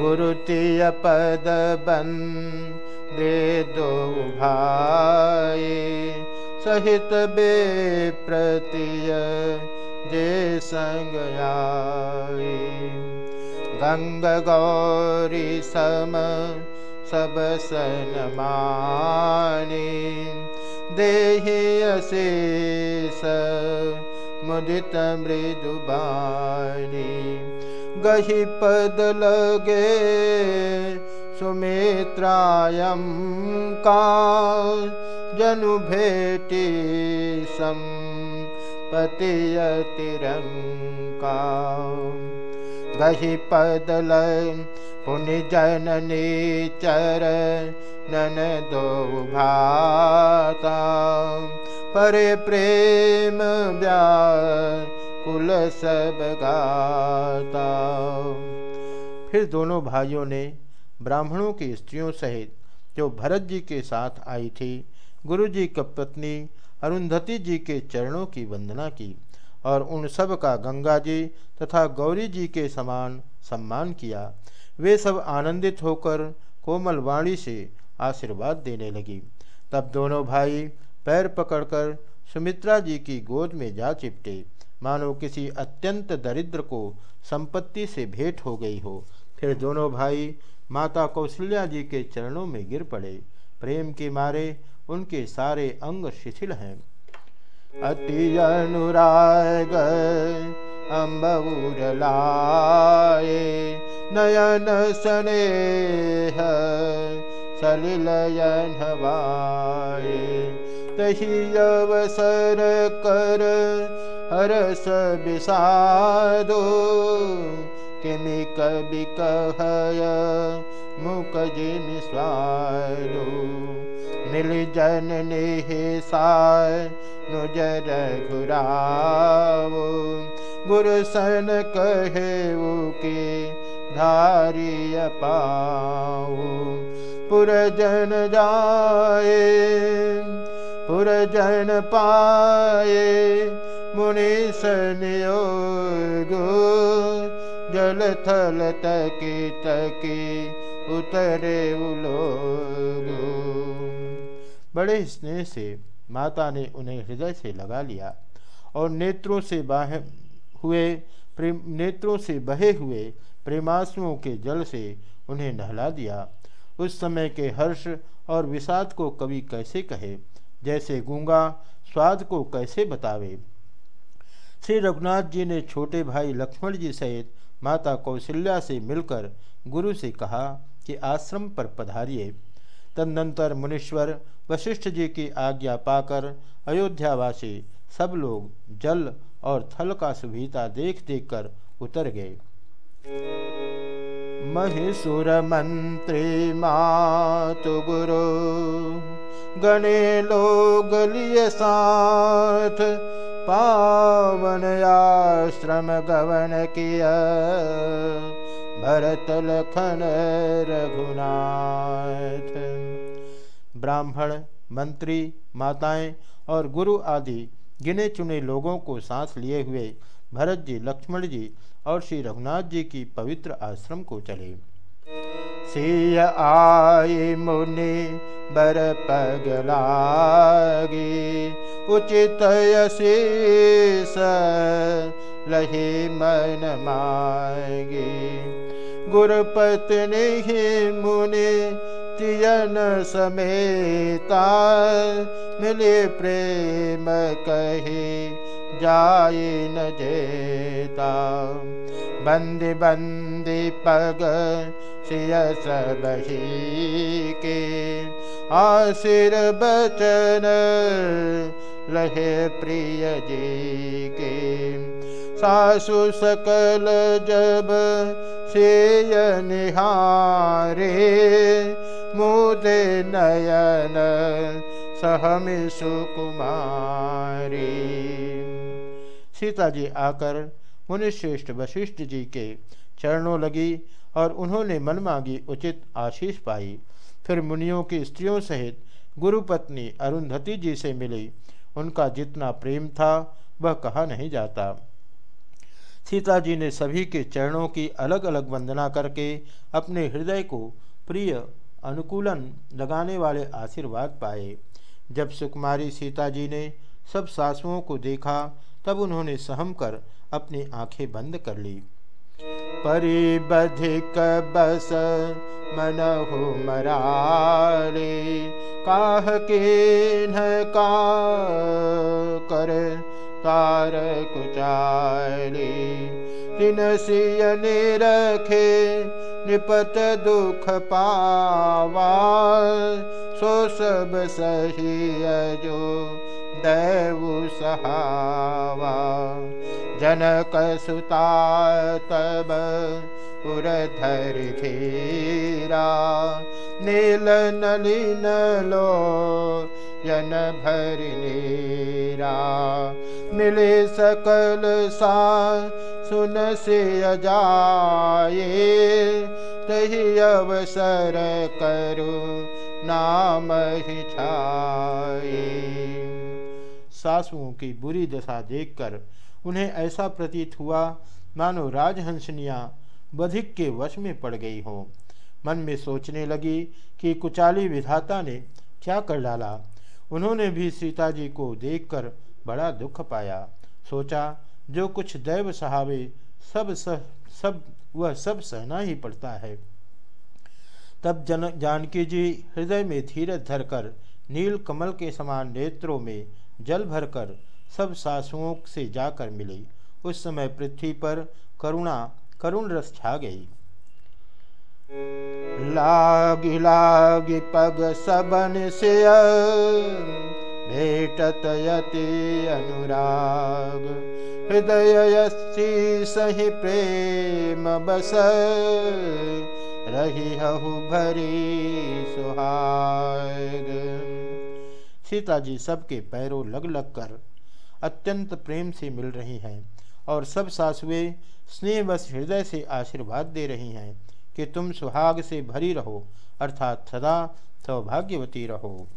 गुरुतिय पद बन दे दो भाई। सहित बे प्रतिय जे संग आए गंग गौरी सम सब सन मानी। देहि अशेष मुदित मृदुबानी गही पद लगे सुमित्रायम का जनु भेटी सम पतिय तिरंका गही पदल पुनि जननी भाता। परे प्रेम व्या सब गाता फिर दोनों भाइयों ने ब्राह्मणों की स्त्रियों सहित जो भरत जी के साथ आई थी, गुरु जी की पत्नी अरुंधति जी के चरणों की वंदना की और उन सब का गंगा जी तथा गौरी जी के समान सम्मान किया, वे सब आनंदित होकर कोमल वाणी से आशीर्वाद देने लगी। तब दोनों भाई पैर पकड़कर सुमित्रा जी की गोद में जा चिपटे। मानो किसी अत्यंत दरिद्र को संपत्ति से भेंट हो गई हो, फिर दोनों भाई माता कौशल्या जी के चरणों में गिर पड़े। प्रेम के मारे उनके सारे अंग शिथिल हैं। अति अनुराग अम्बूर लाए, नयन स्नेह सलिलयन हवाए तही अवसर कर हरस विषादो किमि कवि कहय, मुख जिमि स्वादो मिल जन निसाय नुजर घुरावो गुरु सन कहे के धारिय पाओ पुरजन जाए, पुरजन पाए मुनि सनियोग जल थल तकी तकी उतरे उलोगो बड़े स्नेह से माता ने उन्हें हृदय से लगा लिया और नेत्रों से बाह हुए नेत्रों से बहे हुए प्रेमाशुओं के जल से उन्हें नहला दिया। उस समय के हर्ष और विषाद को कवि कैसे कहे, जैसे गूँगा स्वाद को कैसे बतावे? श्री रघुनाथ जी ने छोटे भाई लक्ष्मण जी सहित माता कौशल्या से मिलकर गुरु से कहा कि आश्रम पर पधारिए। तदनंतर मुनीश्वर, वशिष्ठ जी की आज्ञा पाकर अयोध्यावासी सब लोग जल और थल का सुविधा देख देख कर उतर गए। महिषुर मंत्री मातु गुरु, गणे लोग लिए साथ पावन आश्रम गवन किया। भरत लखन रघुनाथ। ब्राह्मण, मंत्री, माताएँ और गुरु आदि गिने चुने लोगों को सांस लिए हुए भरत जी, लक्ष्मण जी और श्री रघुनाथ जी की पवित्र आश्रम को चले। सिय आय मुनि बर पगलागी उचित शीस लहे मन मागी गुरुपत्नी मुनि तियन समेता मिले प्रेम कहे जेता। बंदी बंदी पग सियस बही के आशिर बचन लहे प्रिय जी के सासु सकल जब सेय निहारे मुदे नयन सहमि सुकुमारी सीता जी आकर मुनिश्रेष्ठ वशिष्ठ जी के चरणों लगी और उन्होंने मन मांगी उचित आशीष पाई। फिर मुनियों की स्त्रियों सहित गुरुपत्नी अरुंधति जी से मिली। उनका जितना प्रेम था, वह कहा नहीं जाता। सीता जी ने सभी के चरणों की अलग अलग वंदना करके अपने हृदय को प्रिय अनुकूलन लगाने वाले आशीर्वाद पाए। जब सुकुमारी सीता जी ने सब सासुओं को देखा तब उन्होंने सहम कर अपनी आँखें बंद कर ली। परिबधिक बस मन हो मरारे, काह के न का कर तार कुचाली तिन सियने रखे निपत दुख पावा, सो सब सही जो दैव सहावा। जनक सुता उधर धीरा नील नलिन लो यन भर नीरा। मिले सकल सा सुन से अजाए तही अवसर करो नाम ही छाए सासुओं की बुरी दशा देखकर उन्हें ऐसा प्रतीत हुआ, मानो राजहंसनिया बधिक के वश में पड़ गई हो। मन में सोचने लगी कि कुचाली विधाता ने क्या कर डाला। उन्होंने भी सीता जी को देखकर बड़ा दुख पाया। सोचा, जो कुछ दैव सहावे, सब सह, सब, वह सब सहना ही पड़ता है। तब जन, जानकी जी हृदय में धीरज धरकर नील कमल के समान नेत्रों में जल भरकर सब सासुओं से जाकर मिली। उस समय पृथ्वी पर करुणा, करुण रस छा गई। लागी लागी पग सबन से भेटत यति अनुराग। हृदय सही प्रेम बस रही हहु भरी सुहाग। सीता जी सबके पैरों लग लग कर अत्यंत प्रेम से मिल रही हैं और सब सासुएँ स्नेहवश हृदय से आशीर्वाद दे रही हैं कि तुम सुहाग से भरी रहो, अर्थात सदा सौभाग्यवती रहो।